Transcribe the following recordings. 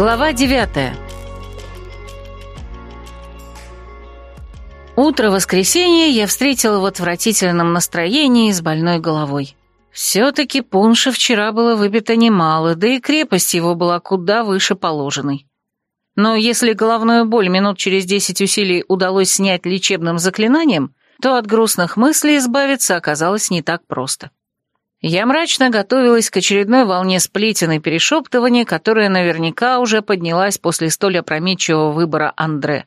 Глава девятая. Утро воскресенья я встретила в отвратительном настроении с больной головой. Все-таки пунша вчера было выпито немало, да и крепость его была куда выше положенной. Но если головную боль минут через десять усилий удалось снять лечебным заклинанием, то от грустных мыслей избавиться оказалось не так просто. Я мрачно готовилась к очередной волне сплетен и перешептываний, которая наверняка уже поднялась после столь опрометчивого выбора Андре.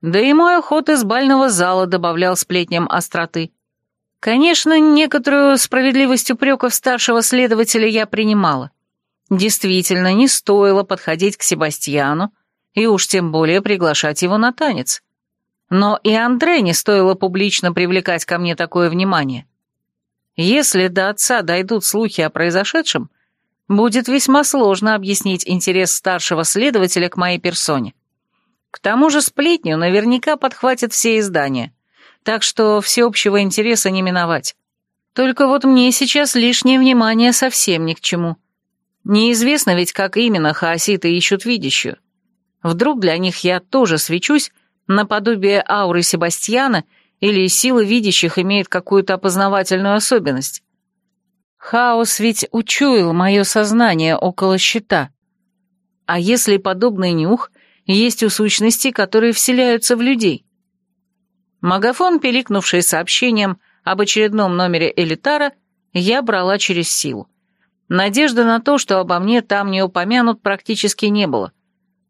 Да и мой уход из бального зала добавлял сплетням остроты. Конечно, некоторую справедливость упреков старшего следователя я принимала. Действительно, не стоило подходить к Себастьяну и уж тем более приглашать его на танец. Но и Андре не стоило публично привлекать ко мне такое внимание. Если до отца дойдут слухи о произошедшем, будет весьма сложно объяснить интерес старшего следователя к моей персоне. К тому же сплетню наверняка подхватят все издания, так что всеобщего интереса не миновать. Только вот мне сейчас лишнее внимание совсем ни к чему. Неизвестно ведь, как именно хаоситы ищут видящую. Вдруг для них я тоже свечусь наподобие ауры Себастьяна или сила видящих имеет какую-то опознавательную особенность. Хаос ведь учуял мое сознание около щита. А если подобный нюх есть у сущностей, которые вселяются в людей? Магафон, пиликнувший сообщением об очередном номере Элитара, я брала через силу. Надежды на то, что обо мне там не упомянут, практически не было.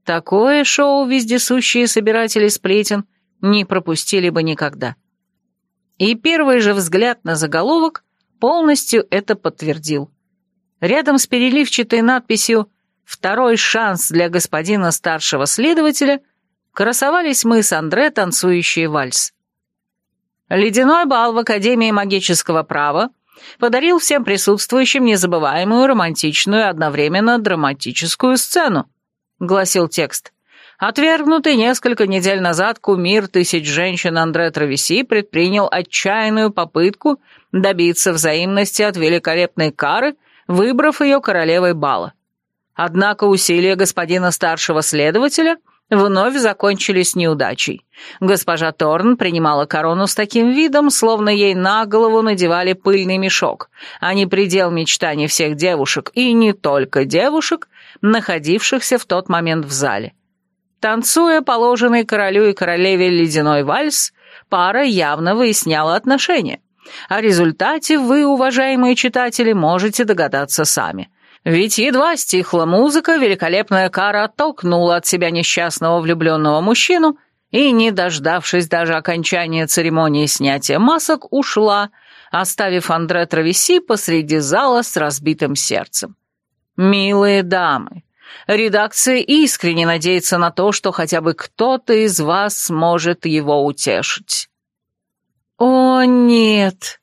Такое шоу вездесущие собиратели сплетен — не пропустили бы никогда. И первый же взгляд на заголовок полностью это подтвердил. Рядом с переливчатой надписью «Второй шанс для господина старшего следователя» красовались мы с Андре, танцующие вальс. Ледяной бал в Академии магического права подарил всем присутствующим незабываемую романтичную одновременно драматическую сцену, гласил текст. Отвергнутый несколько недель назад кумир тысяч женщин Андре Травеси предпринял отчаянную попытку добиться взаимности от великолепной кары, выбрав ее королевой бала. Однако усилия господина старшего следователя вновь закончились неудачей. Госпожа Торн принимала корону с таким видом, словно ей на голову надевали пыльный мешок, а не предел мечтаний всех девушек, и не только девушек, находившихся в тот момент в зале. Танцуя положенный королю и королеве ледяной вальс, пара явно выясняла отношения. О результате вы, уважаемые читатели, можете догадаться сами. Ведь едва стихла музыка, великолепная кара оттолкнула от себя несчастного влюбленного мужчину и, не дождавшись даже окончания церемонии снятия масок, ушла, оставив Андре Травеси посреди зала с разбитым сердцем. «Милые дамы, Редакция искренне надеется на то, что хотя бы кто-то из вас сможет его утешить. О, нет.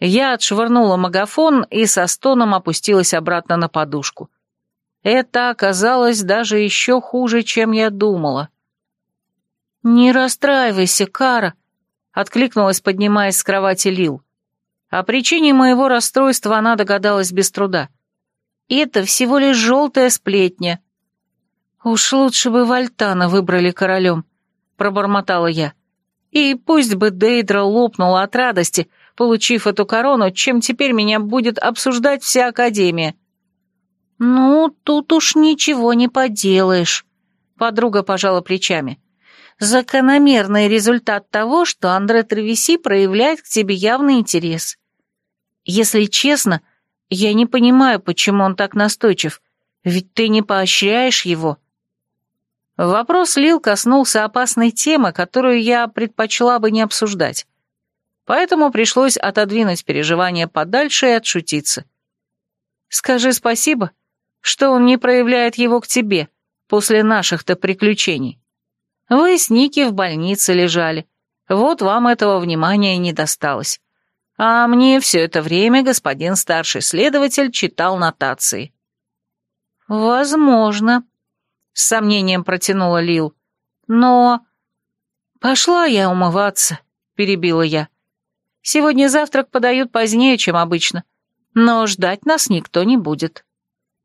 Я отшвырнула магафон и со стоном опустилась обратно на подушку. Это оказалось даже еще хуже, чем я думала. «Не расстраивайся, Кара», — откликнулась, поднимаясь с кровати Лил. О причине моего расстройства она догадалась без труда. Это всего лишь желтая сплетня». «Уж лучше бы Вальтана выбрали королем», — пробормотала я. «И пусть бы Дейдра лопнула от радости, получив эту корону, чем теперь меня будет обсуждать вся Академия». «Ну, тут уж ничего не поделаешь», — подруга пожала плечами. «Закономерный результат того, что Андре Тревеси проявляет к тебе явный интерес. Если честно, — я не понимаю, почему он так настойчив, ведь ты не поощряешь его». Вопрос Лил коснулся опасной темы, которую я предпочла бы не обсуждать. Поэтому пришлось отодвинуть переживания подальше и отшутиться. «Скажи спасибо, что он не проявляет его к тебе после наших-то приключений. Вы с Ники в больнице лежали, вот вам этого внимания и не досталось. А мне все это время господин старший следователь читал нотации. «Возможно», — с сомнением протянула Лил. «Но...» «Пошла я умываться», — перебила я. «Сегодня завтрак подают позднее, чем обычно, но ждать нас никто не будет».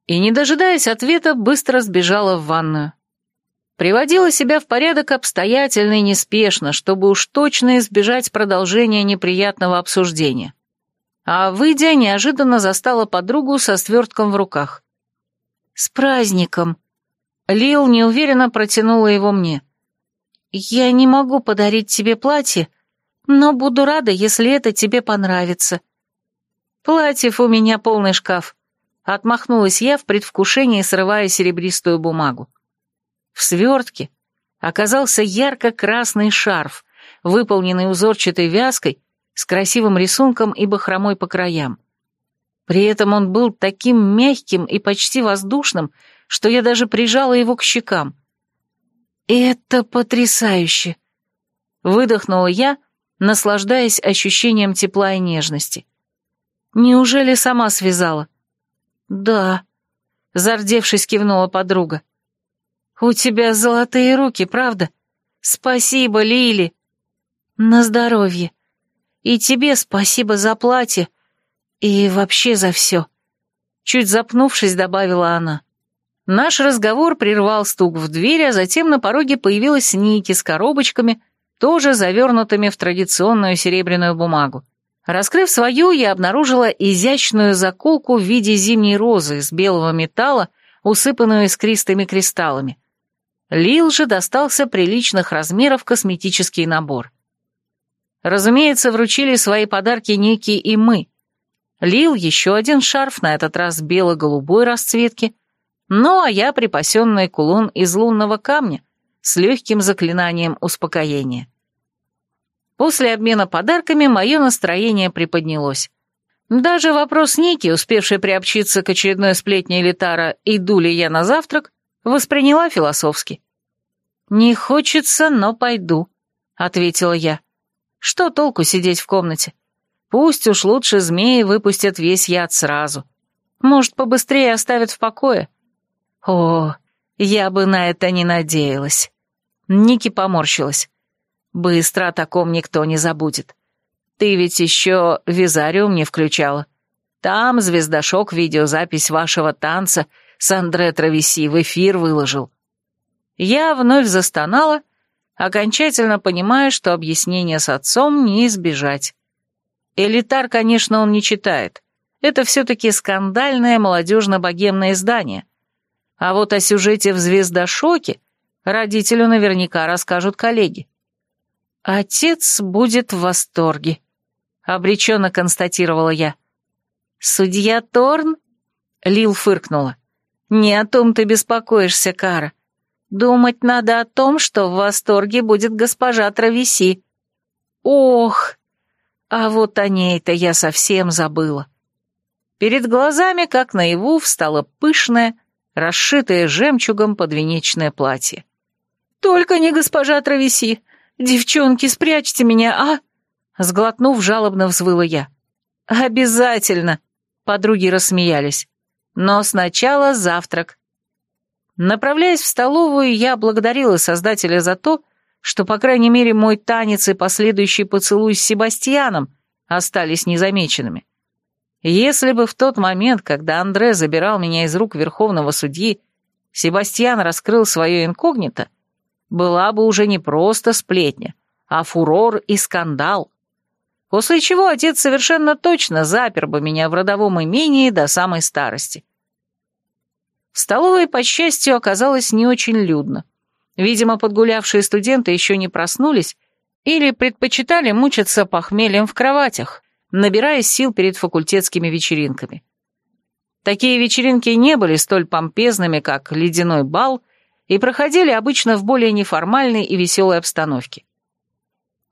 И, не дожидаясь ответа, быстро сбежала в ванную. Приводила себя в порядок обстоятельно и неспешно, чтобы уж точно избежать продолжения неприятного обсуждения. А, выйдя, неожиданно застала подругу со свертком в руках. «С праздником!» Лил неуверенно протянула его мне. «Я не могу подарить тебе платье, но буду рада, если это тебе понравится». «Платьев у меня полный шкаф», — отмахнулась я в предвкушении, срывая серебристую бумагу. В свертке оказался ярко-красный шарф, выполненный узорчатой вязкой, с красивым рисунком и бахромой по краям. При этом он был таким мягким и почти воздушным, что я даже прижала его к щекам. «Это потрясающе!» Выдохнула я, наслаждаясь ощущением тепла и нежности. «Неужели сама связала?» «Да», — зардевшись, кивнула подруга. «У тебя золотые руки, правда? Спасибо, Лили!» «На здоровье. И тебе спасибо за платье и вообще за все», — чуть запнувшись, добавила она. Наш разговор прервал стук в дверь, а затем на пороге появилась Ники с коробочками, тоже завернутыми в традиционную серебряную бумагу. Раскрыв свою, я обнаружила изящную заколку в виде зимней розы из белого металла, усыпанную искристыми кристаллами. Лил же достался приличных размеров косметический набор. Разумеется, вручили свои подарки Ники и мы. Лил еще один шарф, на этот раз бело-голубой расцветки, ну а я припасенный кулон из лунного камня с легким заклинанием успокоения. После обмена подарками мое настроение приподнялось. Даже вопрос Ники, успевшей приобщиться к очередной сплетне Элитара, иду ли я на завтрак, восприняла философски. «Не хочется, но пойду», — ответила я. «Что толку сидеть в комнате? Пусть уж лучше змеи выпустят весь яд сразу. Может, побыстрее оставят в покое?» «О, я бы на это не надеялась». Ники поморщилась. «Быстро о таком никто не забудет. Ты ведь еще визариум не включала. Там звездошок видеозапись вашего танца с Андре Травеси в эфир выложил. Я вновь застонала, окончательно понимая, что объяснение с отцом не избежать. Элитар, конечно, он не читает. Это все-таки скандальное молодежно-богемное издание. А вот о сюжете в «Звездошоке» родителю наверняка расскажут коллеги. «Отец будет в восторге», — обреченно констатировала я. «Судья Торн?» — Лил фыркнула. «Не о том ты беспокоишься, Кара. Думать надо о том, что в восторге будет госпожа Травеси». «Ох!» А вот о ней-то я совсем забыла. Перед глазами, как наяву, встало пышное, расшитое жемчугом подвенечное платье. «Только не госпожа Травеси! Девчонки, спрячьте меня, а!» Сглотнув, жалобно взвыла я. «Обязательно!» — подруги рассмеялись. Но сначала завтрак. Направляясь в столовую, я благодарила создателя за то, что, по крайней мере, мой танец и последующий поцелуй с Себастьяном остались незамеченными. Если бы в тот момент, когда Андре забирал меня из рук верховного судьи, Себастьян раскрыл свое инкогнито, была бы уже не просто сплетня, а фурор и скандал. После чего отец совершенно точно запер бы меня в родовом имении до самой старости. В столовой, по счастью, оказалось не очень людно. Видимо, подгулявшие студенты еще не проснулись или предпочитали мучиться похмельем в кроватях, набирая сил перед факультетскими вечеринками. Такие вечеринки не были столь помпезными, как ледяной бал, и проходили обычно в более неформальной и веселой обстановке.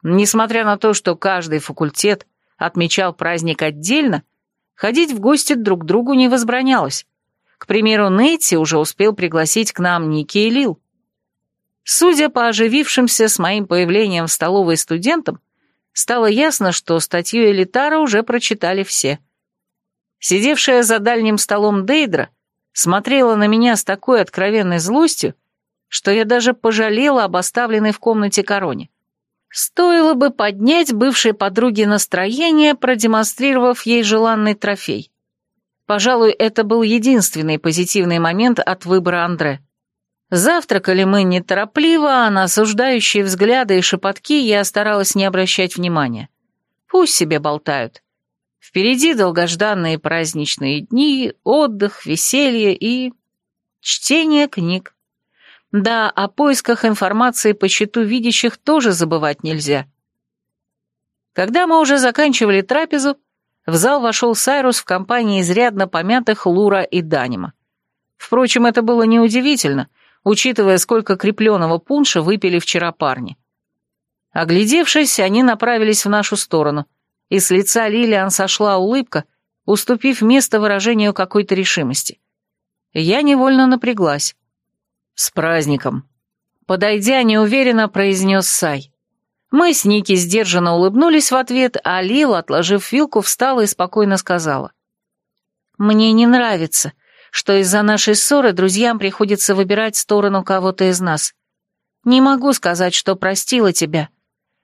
Несмотря на то, что каждый факультет отмечал праздник отдельно, ходить в гости друг к другу не возбранялось. К примеру, Нейти уже успел пригласить к нам Ники и Лил. Судя по оживившимся с моим появлением в столовой студентам, стало ясно, что статью Элитара уже прочитали все. Сидевшая за дальним столом Дейдра смотрела на меня с такой откровенной злостью, что я даже пожалела об оставленной в комнате короне. Стоило бы поднять бывшей подруге настроение, продемонстрировав ей желанный трофей. Пожалуй, это был единственный позитивный момент от выбора Андре. Завтракали мы неторопливо, а на осуждающие взгляды и шепотки я старалась не обращать внимания. Пусть себе болтают. Впереди долгожданные праздничные дни, отдых, веселье и... чтение книг. Да, о поисках информации по счету видящих тоже забывать нельзя. Когда мы уже заканчивали трапезу, в зал вошел Сайрус в компании изрядно помятых Лура и Данима. Впрочем, это было неудивительно, учитывая, сколько крепленного пунша выпили вчера парни. Оглядевшись, они направились в нашу сторону, и с лица Лилиан сошла улыбка, уступив место выражению какой-то решимости. Я невольно напряглась. «С праздником!» Подойдя, неуверенно произнес Сай. Мы с Ники сдержанно улыбнулись в ответ, а Лила, отложив вилку, встала и спокойно сказала. «Мне не нравится, что из-за нашей ссоры друзьям приходится выбирать сторону кого-то из нас. Не могу сказать, что простила тебя,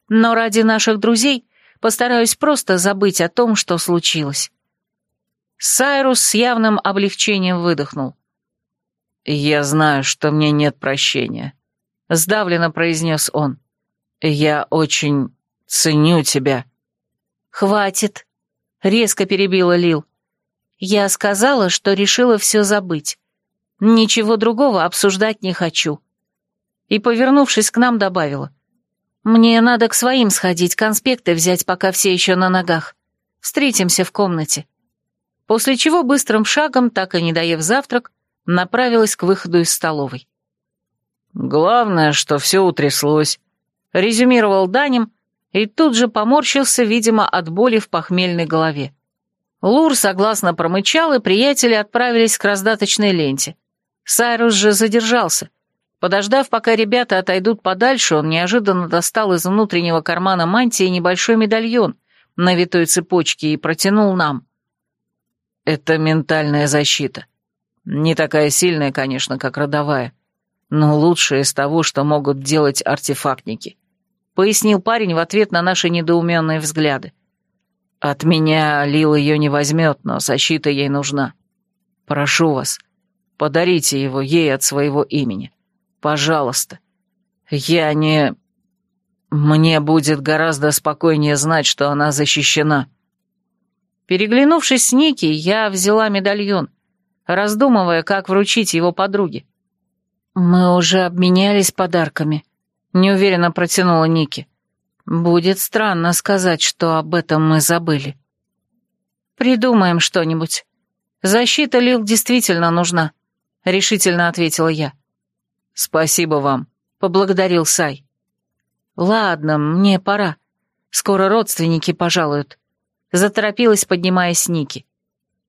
но ради наших друзей постараюсь просто забыть о том, что случилось». Сайрус с явным облегчением выдохнул. «Я знаю, что мне нет прощения», — сдавленно произнес он. «Я очень ценю тебя». «Хватит», — резко перебила Лил. «Я сказала, что решила все забыть. Ничего другого обсуждать не хочу». И, повернувшись к нам, добавила. «Мне надо к своим сходить, конспекты взять, пока все еще на ногах. Встретимся в комнате». После чего быстрым шагом, так и не доев завтрак, направилась к выходу из столовой. «Главное, что все утряслось», резюмировал Данем и тут же поморщился, видимо, от боли в похмельной голове. Лур согласно промычал, и приятели отправились к раздаточной ленте. Сайрус же задержался. Подождав, пока ребята отойдут подальше, он неожиданно достал из внутреннего кармана мантии небольшой медальон на витой цепочке и протянул нам. «Это ментальная защита. Не такая сильная, конечно, как родовая, но лучшее из того, что могут делать артефактники», — пояснил парень в ответ на наши недоуменные взгляды. «От меня Лил ее не возьмет, но защита ей нужна. Прошу вас, подарите его ей от своего имени. Пожалуйста. Я не... Мне будет гораздо спокойнее знать, что она защищена». Переглянувшись с Ники, я взяла медальон, раздумывая, как вручить его подруге. «Мы уже обменялись подарками», — неуверенно протянула Ники. «Будет странно сказать, что об этом мы забыли». «Придумаем что-нибудь. Защита Лил действительно нужна», — решительно ответила я. «Спасибо вам», — поблагодарил Сай. «Ладно, мне пора. Скоро родственники пожалуют», — заторопилась, поднимаясь Ники.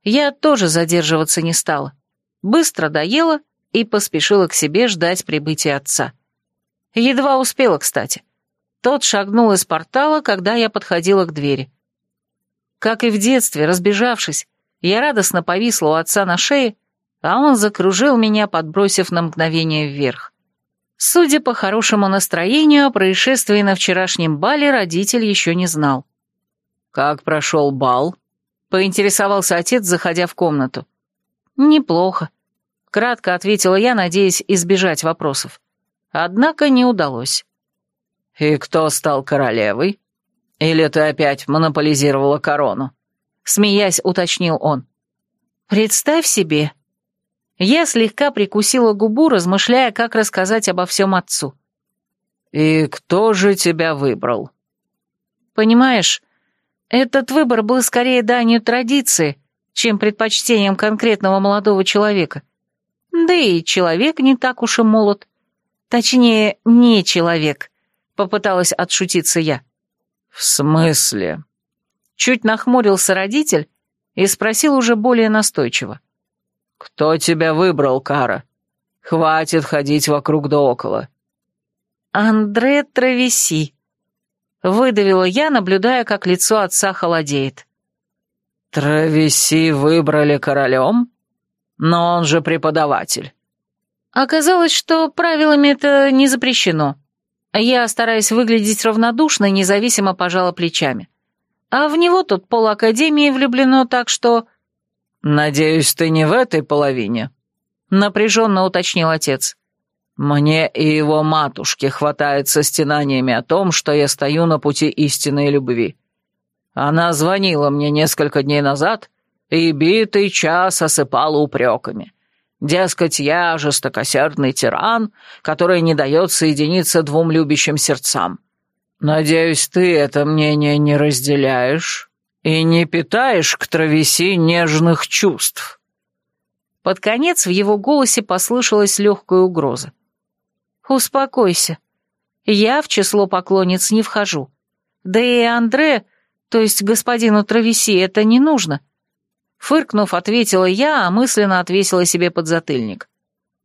Я тоже задерживаться не стала. Быстро доела и поспешила к себе ждать прибытия отца. Едва успела, кстати. Тот шагнул из портала, когда я подходила к двери. Как и в детстве, разбежавшись, я радостно повисла у отца на шее, а он закружил меня, подбросив на мгновение вверх. Судя по хорошему настроению, о происшествии на вчерашнем бале родитель еще не знал. «Как прошел бал?» — поинтересовался отец, заходя в комнату. «Неплохо. Кратко ответила я, надеясь избежать вопросов. Однако не удалось. «И кто стал королевой? Или ты опять монополизировала корону?» Смеясь, уточнил он. «Представь себе». Я слегка прикусила губу, размышляя, как рассказать обо всем отцу. «И кто же тебя выбрал?» «Понимаешь, этот выбор был скорее данью традиции, чем предпочтением конкретного молодого человека. Да и человек не так уж и молод. Точнее, не человек, попыталась отшутиться я. В смысле? Чуть нахмурился родитель и спросил уже более настойчиво. «Кто тебя выбрал, Кара? Хватит ходить вокруг да около». «Андре Травеси», — выдавила я, наблюдая, как лицо отца холодеет. «Травеси выбрали королем?» Но он же преподаватель. Оказалось, что правилами это не запрещено. Я, стараясь выглядеть равнодушной, независимо пожала плечами. А в него тут пол академии влюблено, так что... «Надеюсь, ты не в этой половине?» — напряженно уточнил отец. «Мне и его матушке хватает со стенаниями о том, что я стою на пути истинной любви. Она звонила мне несколько дней назад и битый час осыпала упреками. Дескать, я жестокосердный тиран, который не дает соединиться двум любящим сердцам. Надеюсь, ты это мнение не разделяешь и не питаешь к травеси нежных чувств». Под конец в его голосе послышалась легкая угроза. «Успокойся. Я в число поклонниц не вхожу. Да и Андре, то есть господину Травеси, это не нужно. Фыркнув, ответила я, а мысленно отвесила себе подзатыльник.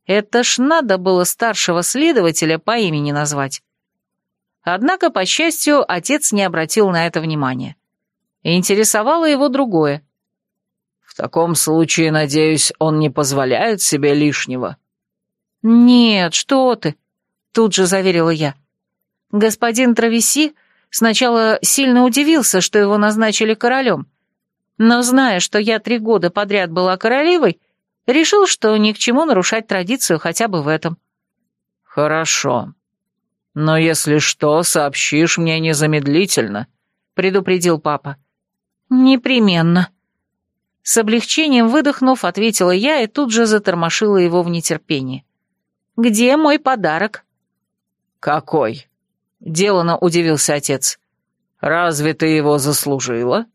Это ж надо было старшего следователя по имени назвать. Однако, по счастью, отец не обратил на это внимания. Интересовало его другое. «В таком случае, надеюсь, он не позволяет себе лишнего?» «Нет, что ты!» — тут же заверила я. Господин Травеси сначала сильно удивился, что его назначили королем, но зная, что я три года подряд была королевой, решил, что ни к чему нарушать традицию хотя бы в этом. «Хорошо. Но если что, сообщишь мне незамедлительно», — предупредил папа. «Непременно». С облегчением выдохнув, ответила я и тут же затормошила его в нетерпении. «Где мой подарок?» «Какой?» — делано удивился отец. «Разве ты его заслужила?»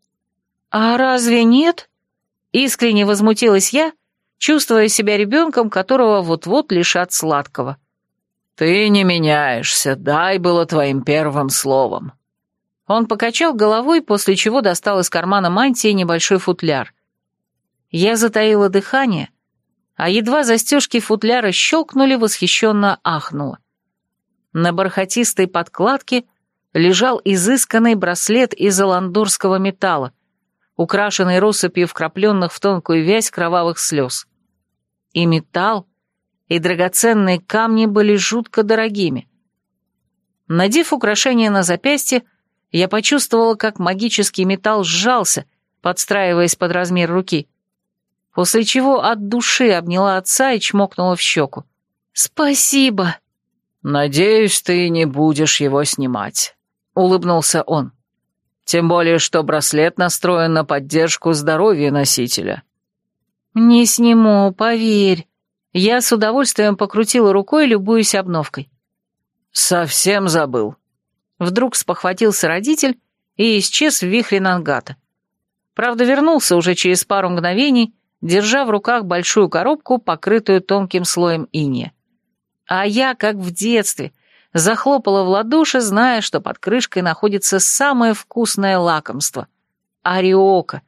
«А разве нет?» Искренне возмутилась я, чувствуя себя ребенком, которого вот-вот лишат сладкого. «Ты не меняешься, дай было твоим первым словом». Он покачал головой, после чего достал из кармана мантии небольшой футляр. Я затаила дыхание, а едва застежки футляра щелкнули, восхищенно ахнула. На бархатистой подкладке лежал изысканный браслет из аландорского металла, украшенный россыпью вкрапленных в тонкую вязь кровавых слез. И металл, и драгоценные камни были жутко дорогими. Надев украшение на запястье, я почувствовала, как магический металл сжался, подстраиваясь под размер руки, после чего от души обняла отца и чмокнула в щеку. «Спасибо!» «Надеюсь, ты не будешь его снимать», — улыбнулся он. Тем более, что браслет настроен на поддержку здоровья носителя. «Не сниму, поверь». Я с удовольствием покрутила рукой, любуясь обновкой. «Совсем забыл». Вдруг спохватился родитель и исчез в вихре Нангата. Правда, вернулся уже через пару мгновений, держа в руках большую коробку, покрытую тонким слоем иния. А я, как в детстве, захлопала в ладоши, зная, что под крышкой находится самое вкусное лакомство — ариока.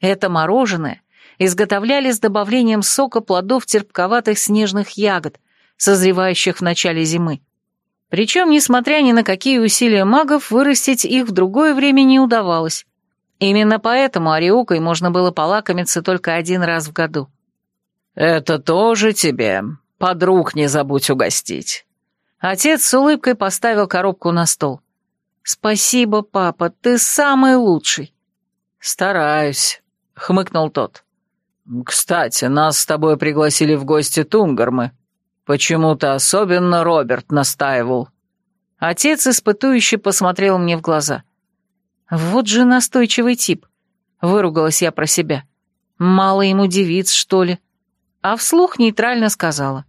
Это мороженое изготовляли с добавлением сока плодов терпковатых снежных ягод, созревающих в начале зимы. Причем, несмотря ни на какие усилия магов, вырастить их в другое время не удавалось. Именно поэтому ариокой можно было полакомиться только один раз в году. «Это тоже тебе. Подруг не забудь угостить». Отец с улыбкой поставил коробку на стол. «Спасибо, папа, ты самый лучший». «Стараюсь», — хмыкнул тот. «Кстати, нас с тобой пригласили в гости Тунгармы. Почему-то особенно Роберт настаивал». Отец испытующе посмотрел мне в глаза. «Вот же настойчивый тип», — выругалась я про себя. «Мало ему девиц, что ли?» А вслух нейтрально сказала.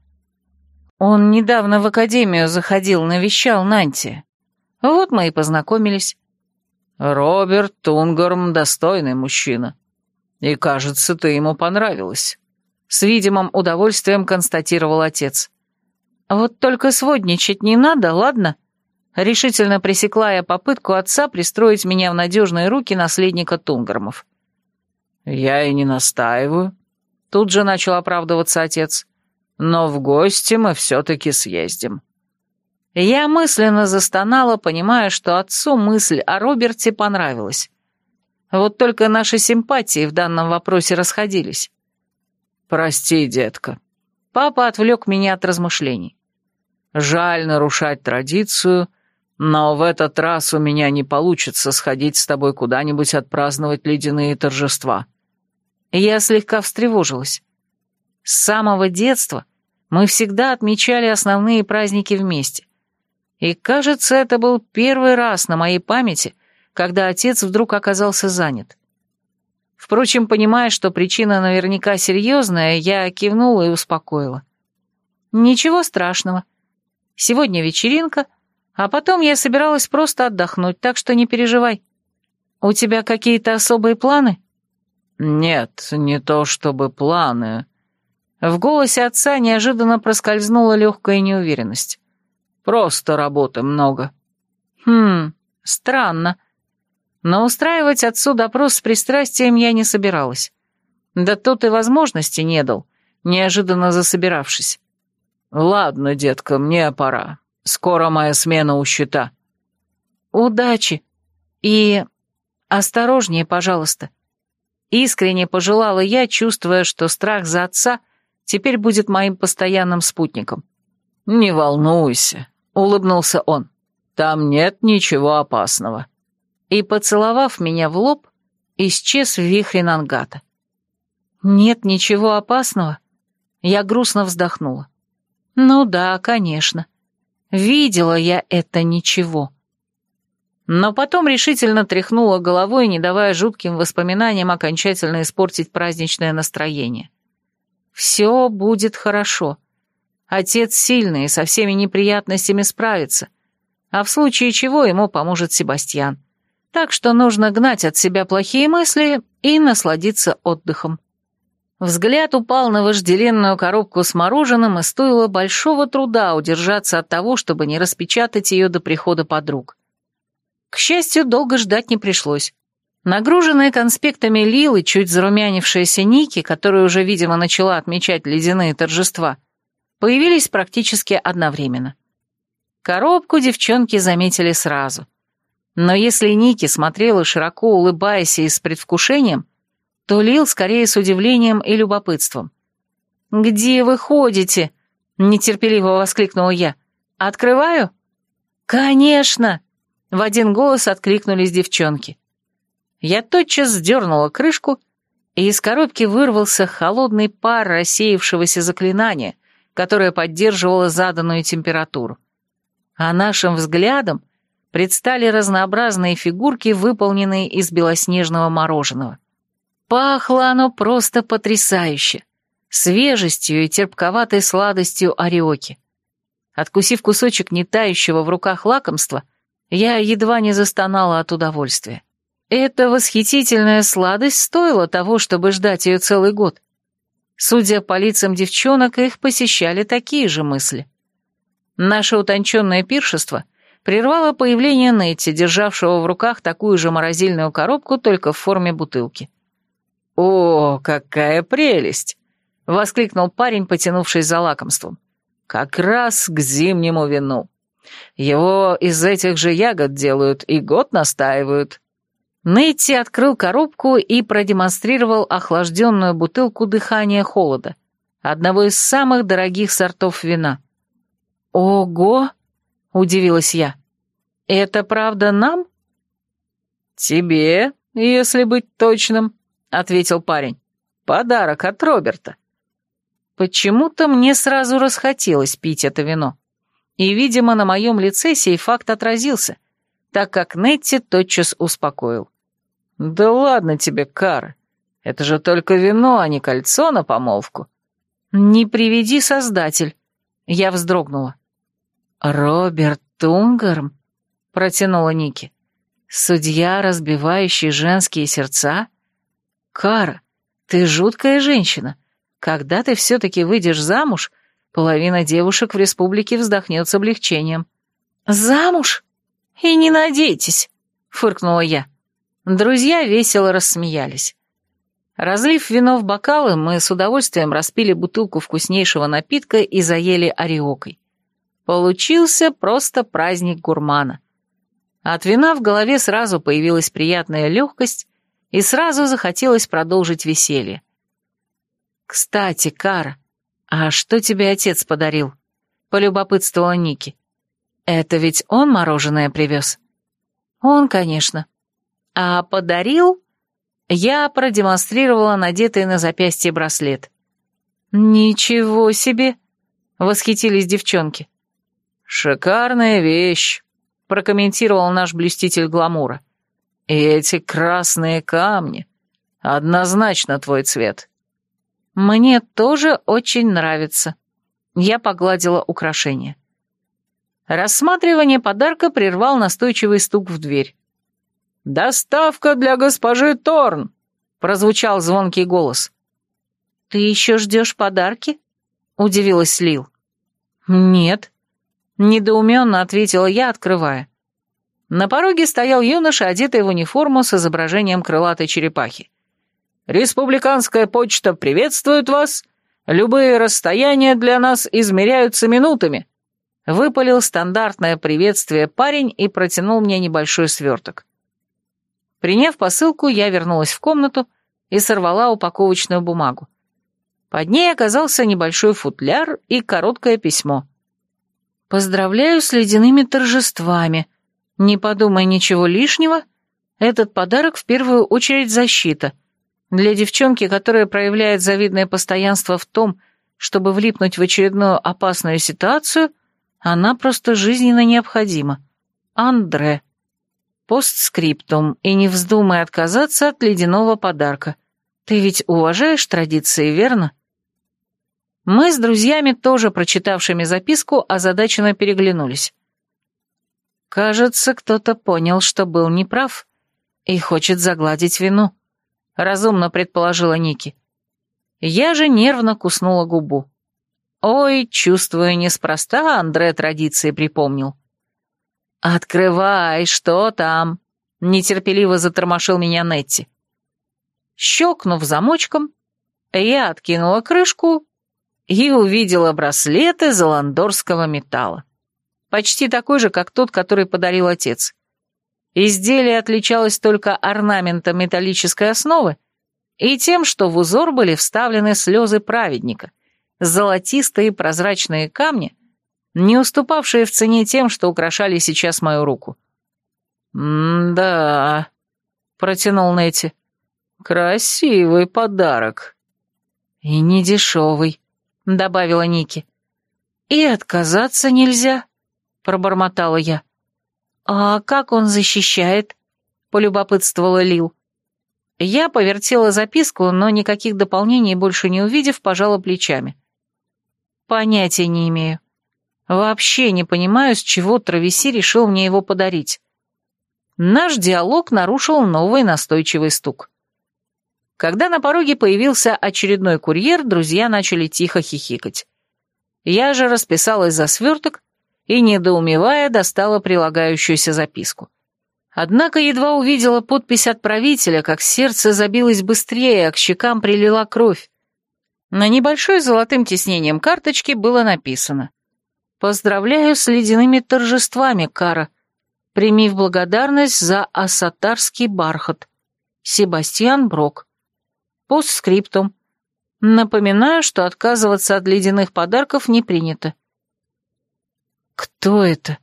Он недавно в академию заходил, навещал Нанти. Вот мы и познакомились. Роберт Тунгарм достойный мужчина. И, кажется, ты ему понравилась. С видимым удовольствием констатировал отец. Вот только сводничать не надо, ладно? Решительно пресекла я попытку отца пристроить меня в надежные руки наследника Тунгармов. Я и не настаиваю. Тут же начал оправдываться отец но в гости мы все-таки съездим». Я мысленно застонала, понимая, что отцу мысль о Роберте понравилась. Вот только наши симпатии в данном вопросе расходились. «Прости, детка». Папа отвлек меня от размышлений. «Жаль нарушать традицию, но в этот раз у меня не получится сходить с тобой куда-нибудь отпраздновать ледяные торжества. Я слегка встревожилась. С самого детства мы всегда отмечали основные праздники вместе. И, кажется, это был первый раз на моей памяти, когда отец вдруг оказался занят. Впрочем, понимая, что причина наверняка серьезная, я кивнула и успокоила. «Ничего страшного. Сегодня вечеринка, а потом я собиралась просто отдохнуть, так что не переживай. У тебя какие-то особые планы?» «Нет, не то чтобы планы». В голосе отца неожиданно проскользнула легкая неуверенность. «Просто работы много». «Хм, странно. Но устраивать отцу допрос с пристрастием я не собиралась. Да тот и возможности не дал, неожиданно засобиравшись. «Ладно, детка, мне пора. Скоро моя смена у счета». «Удачи. И осторожнее, пожалуйста». Искренне пожелала я, чувствуя, что страх за отца теперь будет моим постоянным спутником. «Не волнуйся», — улыбнулся он. «Там нет ничего опасного» и, поцеловав меня в лоб, исчез в вихре Нангата. «Нет ничего опасного?» Я грустно вздохнула. «Ну да, конечно. Видела я это ничего». Но потом решительно тряхнула головой, не давая жутким воспоминаниям окончательно испортить праздничное настроение. «Все будет хорошо. Отец сильный и со всеми неприятностями справится, а в случае чего ему поможет Себастьян. Так что нужно гнать от себя плохие мысли и насладиться отдыхом. Взгляд упал на вожделенную коробку с мороженым, и стоило большого труда удержаться от того, чтобы не распечатать ее до прихода подруг. К счастью, долго ждать не пришлось. Нагруженные конспектами Лилы, чуть зарумянившиеся Ники, которая уже, видимо, начала отмечать ледяные торжества, появились практически одновременно. Коробку девчонки заметили сразу. Но если Ники смотрела широко улыбаясь и с предвкушением, то Лил скорее с удивлением и любопытством. «Где вы ходите?» — нетерпеливо воскликнула я. «Открываю?» «Конечно!» — в один голос откликнулись девчонки. Я тотчас сдернула крышку, и из коробки вырвался холодный пар рассеявшегося заклинания, которое поддерживало заданную температуру. А нашим взглядом — предстали разнообразные фигурки, выполненные из белоснежного мороженого. Пахло оно просто потрясающе, свежестью и терпковатой сладостью ариоки. Откусив кусочек нетающего в руках лакомства, я едва не застонала от удовольствия. Эта восхитительная сладость стоила того, чтобы ждать ее целый год. Судя по лицам девчонок, их посещали такие же мысли. Наше утонченное пиршество — прервало появление Нетти, державшего в руках такую же морозильную коробку, только в форме бутылки. «О, какая прелесть!» — воскликнул парень, потянувшись за лакомством. «Как раз к зимнему вину. Его из этих же ягод делают и год настаивают». Нетти открыл коробку и продемонстрировал охлажденную бутылку дыхания холода, одного из самых дорогих сортов вина. «Ого!» удивилась я. «Это правда нам?» «Тебе, если быть точным», — ответил парень. «Подарок от Роберта». Почему-то мне сразу расхотелось пить это вино. И, видимо, на моем лице сей факт отразился, так как Нетти тотчас успокоил. «Да ладно тебе, Кара. Это же только вино, а не кольцо на помолвку». «Не приведи, Создатель». Я вздрогнула. «Роберт Тунгарм?» — протянула Ники. «Судья, разбивающий женские сердца? Кара, ты жуткая женщина. Когда ты все-таки выйдешь замуж, половина девушек в республике вздохнет с облегчением». «Замуж? И не надейтесь!» — фыркнула я. Друзья весело рассмеялись. Разлив вино в бокалы, мы с удовольствием распили бутылку вкуснейшего напитка и заели ариокой. Получился просто праздник гурмана. От вина в голове сразу появилась приятная легкость, и сразу захотелось продолжить веселье. «Кстати, Кара, а что тебе отец подарил?» — полюбопытствовала Ники. «Это ведь он мороженое привез?» «Он, конечно. А подарил?» Я продемонстрировала надетый на запястье браслет. «Ничего себе!» — восхитились девчонки. «Шикарная вещь», — прокомментировал наш блюститель гламура. «И эти красные камни. Однозначно твой цвет». «Мне тоже очень нравится». Я погладила украшение. Рассматривание подарка прервал настойчивый стук в дверь. «Доставка для госпожи Торн!» — прозвучал звонкий голос. «Ты еще ждешь подарки?» — удивилась Лил. «Нет», — недоуменно ответила я, открывая. На пороге стоял юноша, одетый в униформу с изображением крылатой черепахи. «Республиканская почта приветствует вас. Любые расстояния для нас измеряются минутами», — выпалил стандартное приветствие парень и протянул мне небольшой сверток. Приняв посылку, я вернулась в комнату и сорвала упаковочную бумагу. Под ней оказался небольшой футляр и короткое письмо. «Поздравляю с ледяными торжествами. Не подумай ничего лишнего. Этот подарок в первую очередь защита. Для девчонки, которая проявляет завидное постоянство в том, чтобы влипнуть в очередную опасную ситуацию, она просто жизненно необходима. Андре. Постскриптум, и не вздумай отказаться от ледяного подарка. Ты ведь уважаешь традиции, верно?» Мы с друзьями, тоже прочитавшими записку, озадаченно переглянулись. Кажется, кто-то понял, что был неправ и хочет загладить вину, разумно предположила Ники. Я же нервно куснула губу. Ой, чувствую, неспроста Андре традиции припомнил. «Открывай, что там?» — нетерпеливо затормошил меня Нетти. Щелкнув замочком, я откинула крышку и увидела браслет из аландорского металла. Почти такой же, как тот, который подарил отец. Изделие отличалось только орнаментом металлической основы и тем, что в узор были вставлены слезы праведника, золотистые прозрачные камни, не уступавшие в цене тем, что украшали сейчас мою руку. «М-да», — протянул Нэти, — «красивый подарок». «И не дешевый», — добавила Ники. «И отказаться нельзя», — пробормотала я. «А как он защищает?» — полюбопытствовала Лил. Я повертела записку, но никаких дополнений больше не увидев, пожала плечами. «Понятия не имею. Вообще не понимаю, с чего Травеси решил мне его подарить». Наш диалог нарушил новый настойчивый стук. Когда на пороге появился очередной курьер, друзья начали тихо хихикать. Я же расписалась за сверток и, недоумевая, достала прилагающуюся записку. Однако едва увидела подпись отправителя, как сердце забилось быстрее, а к щекам прилила кровь. На небольшой золотым тиснением карточки было написано «Поздравляю с ледяными торжествами, Кара. Прими в благодарность за асатарский бархат. Себастьян Брок». Постскриптум. Напоминаю, что отказываться от ледяных подарков не принято. «Кто это?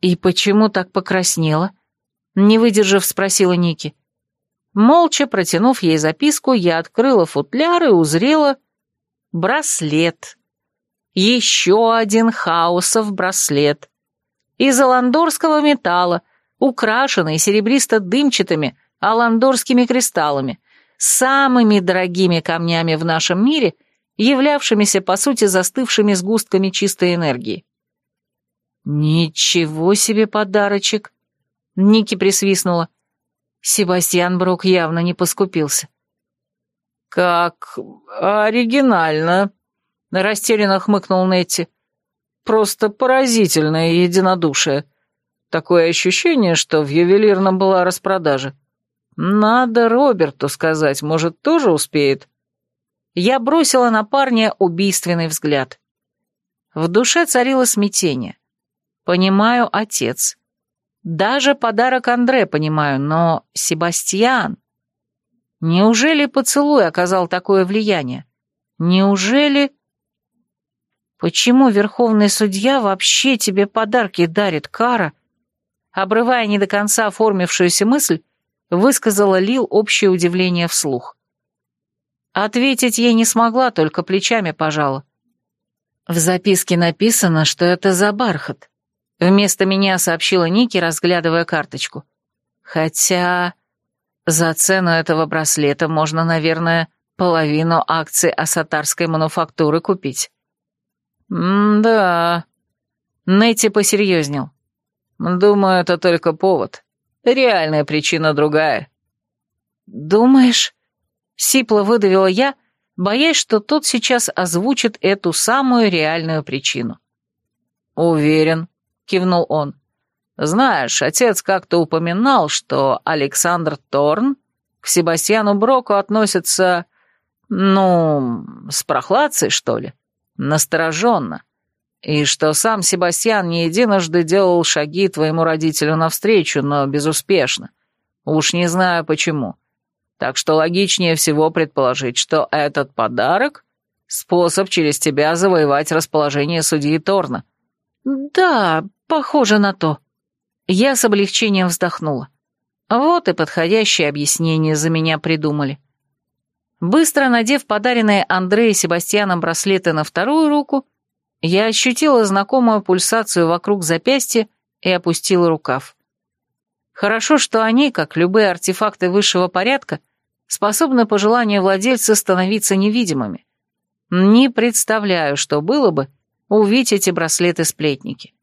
И почему так покраснела?» Не выдержав, спросила Ники. Молча протянув ей записку, я открыла футляр и узрела браслет. Еще один хаосов браслет. Из аландорского металла, украшенный серебристо-дымчатыми аландорскими кристаллами, самыми дорогими камнями в нашем мире, являвшимися, по сути, застывшими сгустками чистой энергии. «Ничего себе подарочек!» Ники присвистнула. Себастьян Брок явно не поскупился. «Как оригинально!» — растерянно хмыкнул Нетти. «Просто поразительное единодушие. Такое ощущение, что в ювелирном была распродажа. «Надо Роберту сказать, может, тоже успеет?» Я бросила на парня убийственный взгляд. В душе царило смятение. Понимаю, отец. Даже подарок Андре понимаю, но Себастьян... Неужели поцелуй оказал такое влияние? Неужели... Почему верховный судья вообще тебе подарки дарит, Кара? Обрывая не до конца оформившуюся мысль, высказала Лил общее удивление вслух. Ответить ей не смогла, только плечами пожала. В записке написано, что это за бархат. Вместо меня сообщила Ники, разглядывая карточку. Хотя за цену этого браслета можно, наверное, половину акций асатарской мануфактуры купить. «М-да». Нэти посерьезнел. «Думаю, это только повод. Реальная причина другая». «Думаешь?» Сипло выдавила я, боясь, что тот сейчас озвучит эту самую реальную причину. «Уверен», — кивнул он. «Знаешь, отец как-то упоминал, что Александр Торн к Себастьяну Броку относится, ну, с прохладцей, что ли, настороженно, и что сам Себастьян не единожды делал шаги твоему родителю навстречу, но безуспешно. Уж не знаю почему. Так что логичнее всего предположить, что этот подарок — способ через тебя завоевать расположение судьи Торна. Да, похоже на то. Я с облегчением вздохнула. Вот и подходящее объяснение за меня придумали. Быстро надев подаренные Андре и Себастьяном браслеты на вторую руку, я ощутила знакомую пульсацию вокруг запястья и опустила рукав. Хорошо, что они, как любые артефакты высшего порядка, способны по желанию владельца становиться невидимыми. Не представляю, что было бы, увидеть эти браслеты-сплетники.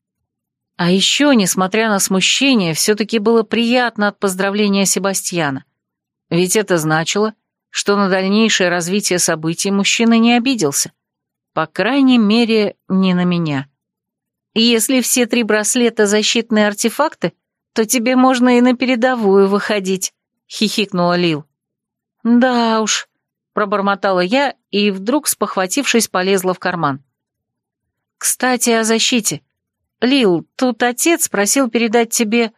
А еще, несмотря на смущение, все-таки было приятно от поздравления Себастьяна. Ведь это значило, что на дальнейшее развитие событий мужчина не обиделся. По крайней мере, не на меня. Если все три браслета защитные артефакты, то тебе можно и на передовую выходить», — хихикнула Лил. «Да уж», — пробормотала я и вдруг, спохватившись, полезла в карман. «Кстати, о защите. Лил, тут отец просил передать тебе,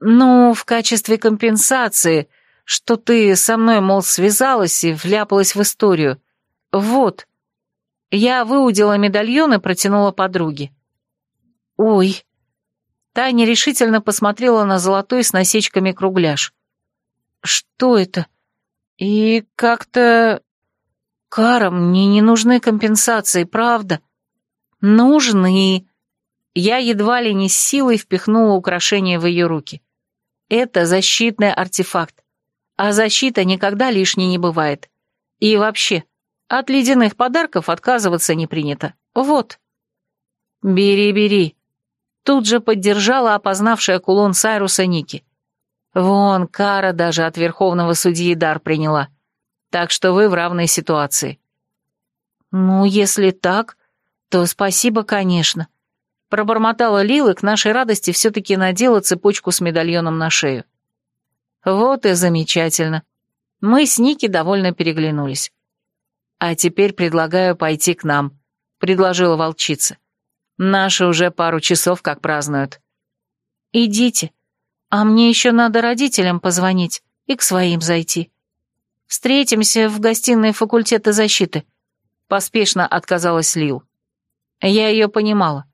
ну, в качестве компенсации, что ты со мной, мол, связалась и вляпалась в историю. Вот». Я выудила медальон и протянула подруге. «Ой», Таня решительно посмотрела на золотой с насечками кругляш. «Что это? И как-то...» «Кара, мне не нужны компенсации, правда?» «Нужны...» Я едва ли не с силой впихнула украшение в ее руки. «Это защитный артефакт, а защита никогда лишней не бывает. И вообще, от ледяных подарков отказываться не принято. Вот». «Бери, бери», Тут же поддержала опознавшая кулон Сайруса Ники. Вон, Кара даже от верховного судьи дар приняла. Так что вы в равной ситуации. Ну, если так, то спасибо, конечно. Пробормотала Лила, к нашей радости все-таки надела цепочку с медальоном на шею. Вот и замечательно. Мы с Ники довольно переглянулись. А теперь предлагаю пойти к нам, предложила волчица. Наши уже пару часов как празднуют. Идите. А мне еще надо родителям позвонить и к своим зайти. Встретимся в гостиной факультета защиты. Поспешно отказалась Лил. Я ее понимала.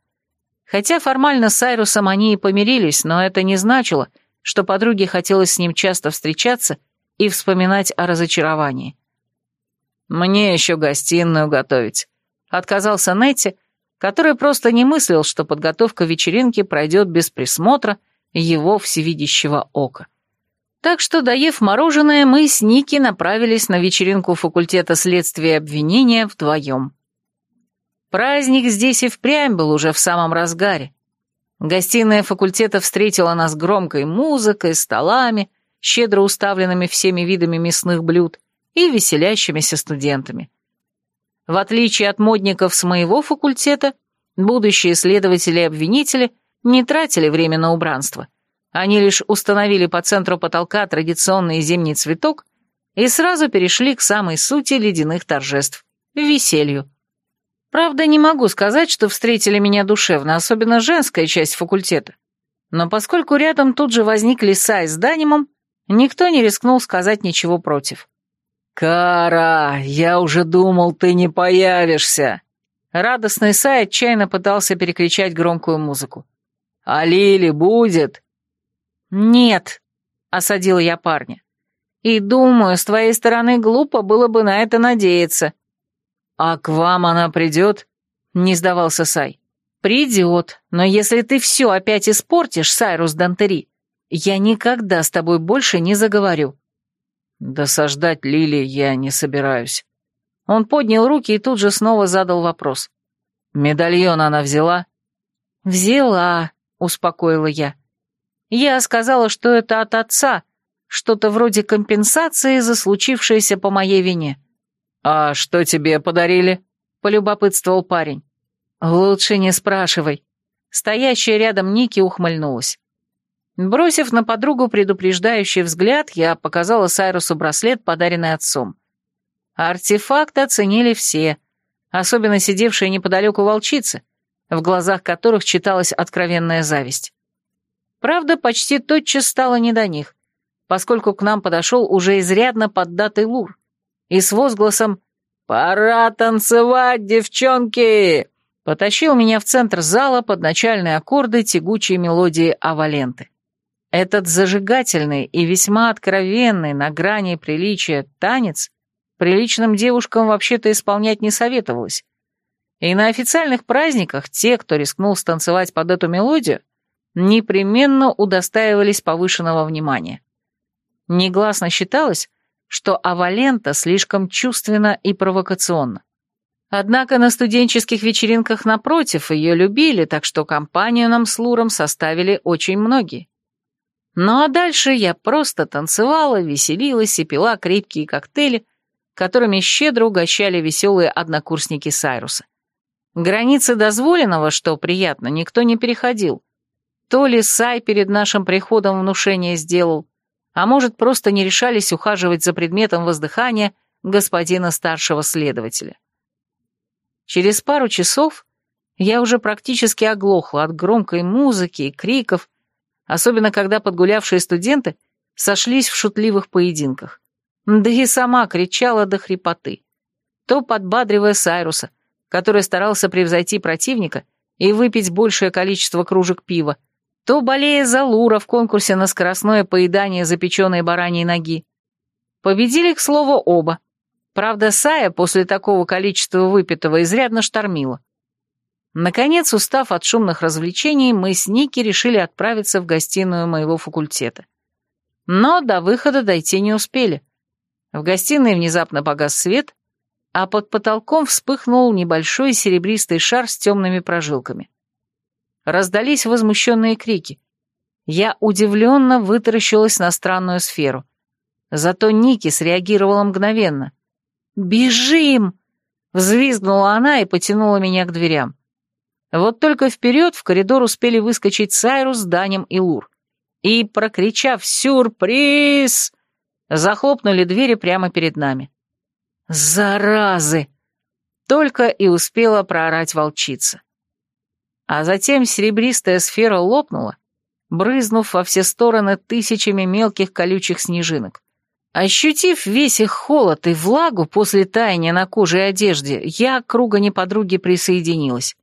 Хотя формально с Айрусом они и помирились, но это не значило, что подруге хотелось с ним часто встречаться и вспоминать о разочаровании. «Мне еще гостиную готовить», — отказался Нетти, который просто не мыслил, что подготовка вечеринки пройдет без присмотра его всевидящего ока. Так что, доев мороженое, мы с Ники направились на вечеринку факультета следствия и обвинения вдвоем. Праздник здесь и впрямь был уже в самом разгаре. Гостиная факультета встретила нас громкой музыкой, столами, щедро уставленными всеми видами мясных блюд и веселящимися студентами. В отличие от модников с моего факультета, будущие следователи и обвинители не тратили время на убранство. Они лишь установили по центру потолка традиционный зимний цветок и сразу перешли к самой сути ледяных торжеств — веселью. Правда, не могу сказать, что встретили меня душевно, особенно женская часть факультета. Но поскольку рядом тут же возникли Сай с Данимом, никто не рискнул сказать ничего против. «Кара, я уже думал, ты не появишься!» Радостный Сай отчаянно пытался перекричать громкую музыку. «А Лили будет?» «Нет». осадила я парня. «И думаю, с твоей стороны глупо было бы на это надеяться». «А к вам она придет?» — не сдавался Сай. «Придет, но если ты все опять испортишь, Сайрус Дантери, я никогда с тобой больше не заговорю». «Досаждать Лили я не собираюсь». Он поднял руки и тут же снова задал вопрос. «Медальон она взяла?» «Взяла», — успокоила я. «Я сказала, что это от отца, что-то вроде компенсации за случившееся по моей вине». «А что тебе подарили?» — полюбопытствовал парень. «Лучше не спрашивай». Стоящая рядом Ники ухмыльнулась. Бросив на подругу предупреждающий взгляд, я показала Сайрусу браслет, подаренный отцом. Артефакт оценили все, особенно сидевшие неподалеку волчицы, в глазах которых читалась откровенная зависть. Правда, почти тотчас стало не до них, поскольку к нам подошел уже изрядно поддатый лур, и с возгласом «Пора танцевать, девчонки!» потащил меня в центр зала под начальные аккорды тягучей мелодии Аваленты. Этот зажигательный и весьма откровенный на грани приличия танец приличным девушкам вообще-то исполнять не советовалось. И на официальных праздниках те, кто рискнул станцевать под эту мелодию, непременно удостаивались повышенного внимания. Негласно считалось, что Авалента слишком чувственна и провокационна. Однако на студенческих вечеринках напротив ее любили, так что компанию нам с Луром составили очень многие. Ну а дальше я просто танцевала, веселилась и пила крепкие коктейли, которыми щедро угощали веселые однокурсники Сайруса. Границы дозволенного, что приятно, никто не переходил. То ли Сай перед нашим приходом внушение сделал, а может, просто не решались ухаживать за предметом воздыхания господина старшего следователя. Через пару часов я уже практически оглохла от громкой музыки и криков, особенно когда подгулявшие студенты сошлись в шутливых поединках. Да и сама кричала до хрипоты. То подбадривая Сайруса, который старался превзойти противника и выпить большее количество кружек пива, то болея за Лура в конкурсе на скоростное поедание запеченной бараньей ноги. Победили, к слову, оба. Правда, Сая после такого количества выпитого изрядно штормила. Наконец, устав от шумных развлечений, мы с Ники решили отправиться в гостиную моего факультета. Но до выхода дойти не успели. В гостиной внезапно погас свет, а под потолком вспыхнул небольшой серебристый шар с темными прожилками. Раздались возмущенные крики. Я удивленно вытаращилась на странную сферу. Зато Ники среагировала мгновенно. «Бежим!» — взвизгнула она и потянула меня к дверям. Вот только вперед в коридор успели выскочить Сайрус, Данем и Лур. И, прокричав «Сюрприз!», захлопнули двери прямо перед нами. «Заразы!» — только и успела проорать волчица. А затем серебристая сфера лопнула, брызнув во все стороны тысячами мелких колючих снежинок. Ощутив весь их холод и влагу после таяния на коже и одежде, я к ругани подруги присоединилась.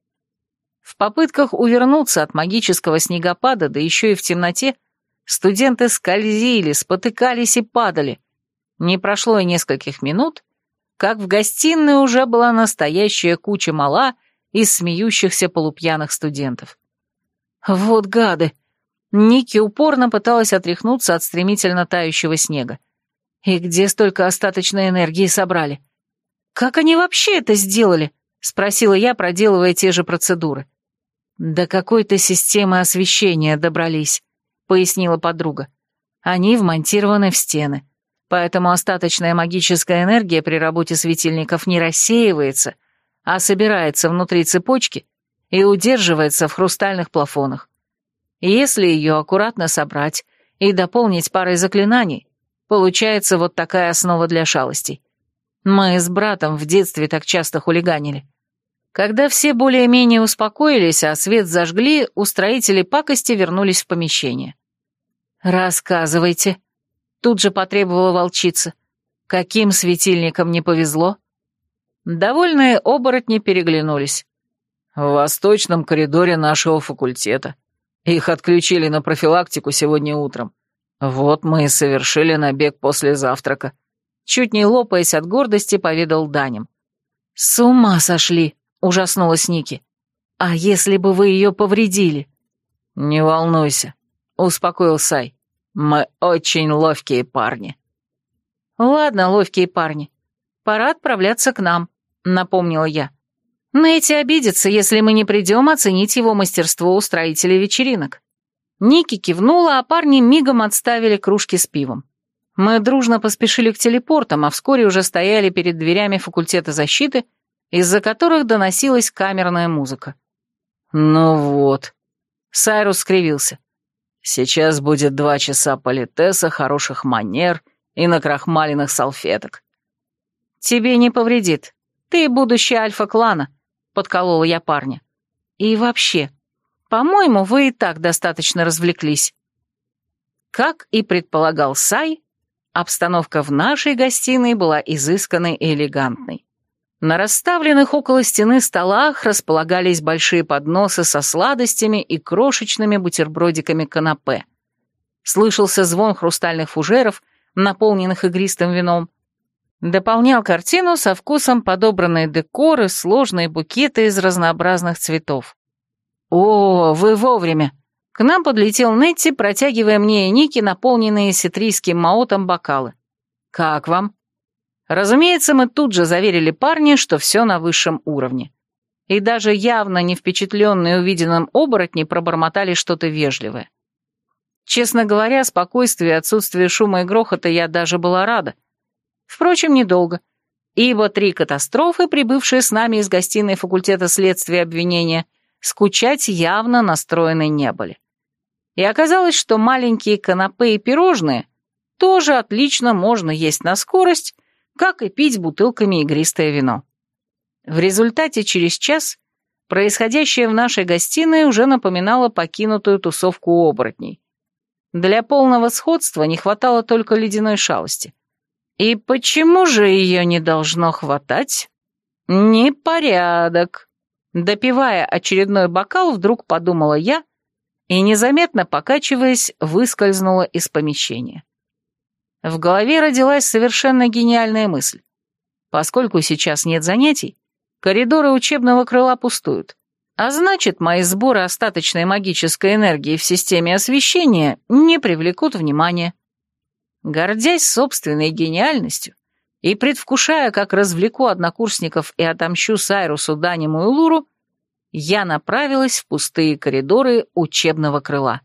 В попытках увернуться от магического снегопада, да еще и в темноте, студенты скользили, спотыкались и падали. Не прошло и нескольких минут, как в гостиной уже была настоящая куча мала из смеющихся полупьяных студентов. Вот гады! Ники упорно пыталась отряхнуться от стремительно тающего снега. И где столько остаточной энергии собрали? Как они вообще это сделали? Спросила я, проделывая те же процедуры. «До какой-то системы освещения добрались», — пояснила подруга. «Они вмонтированы в стены, поэтому остаточная магическая энергия при работе светильников не рассеивается, а собирается внутри цепочки и удерживается в хрустальных плафонах. Если ее аккуратно собрать и дополнить парой заклинаний, получается вот такая основа для шалостей. Мы с братом в детстве так часто хулиганили. Когда все более-менее успокоились, а свет зажгли, устроители пакости вернулись в помещение. «Рассказывайте», — тут же потребовала волчица. «Каким светильникам не повезло?» Довольные оборотни переглянулись. «В восточном коридоре нашего факультета. Их отключили на профилактику сегодня утром. Вот мы и совершили набег после завтрака. Чуть не лопаясь от гордости, поведал Данем. «С ума сошли!» — ужаснулась Ники. «А если бы вы ее повредили?» «Не волнуйся», — успокоил Сай. «Мы очень ловкие парни». «Ладно, ловкие парни. Пора отправляться к нам», — напомнила я. Нэти обидится, если мы не придем оценить его мастерство устроителя вечеринок. Ники кивнула, а парни мигом отставили кружки с пивом. Мы дружно поспешили к телепортам, а вскоре уже стояли перед дверями факультета защиты, из-за которых доносилась камерная музыка. «Ну вот», — Сайрус скривился. «Сейчас будет два часа политеса, хороших манер и накрахмаленных салфеток». «Тебе не повредит. Ты будущий альфа-клана», — подколола я парня. «И вообще, по-моему, вы и так достаточно развлеклись». Как и предполагал Сай, обстановка в нашей гостиной была изысканной и элегантной. На расставленных около стены столах располагались большие подносы со сладостями и крошечными бутербродиками канапе. Слышался звон хрустальных фужеров, наполненных игристым вином, Дополнял картину со вкусом подобранные декоры, сложные букеты из разнообразных цветов. «О, вы вовремя!» К нам подлетел Нетти, протягивая мне и Ники наполненные ситрийским маотом бокалы. «Как вам?» Разумеется, мы тут же заверили парня, что все на высшем уровне. И даже явно не впечатленные увиденным оборотни пробормотали что-то вежливое. Честно говоря, спокойствие и отсутствие шума и грохота я даже была рада. Впрочем, недолго, ибо три катастрофы, прибывшие с нами из гостиной факультета следствия и обвинения, скучать явно настроены не были. И оказалось, что маленькие канапе и пирожные тоже отлично можно есть на скорость, как и пить бутылками игристое вино. В результате через час происходящее в нашей гостиной уже напоминало покинутую тусовку оборотней. Для полного сходства не хватало только ледяной шалости. И почему же ее не должно хватать? Непорядок. Допивая очередной бокал, вдруг подумала я и, незаметно покачиваясь, выскользнула из помещения. В голове родилась совершенно гениальная мысль. Поскольку сейчас нет занятий, коридоры учебного крыла пустуют, а значит, мои сборы остаточной магической энергии в системе освещения не привлекут внимания. Гордясь собственной гениальностью и предвкушая, как развлеку однокурсников и отомщу Сайрусу, Даниму и Луру, я направилась в пустые коридоры учебного крыла.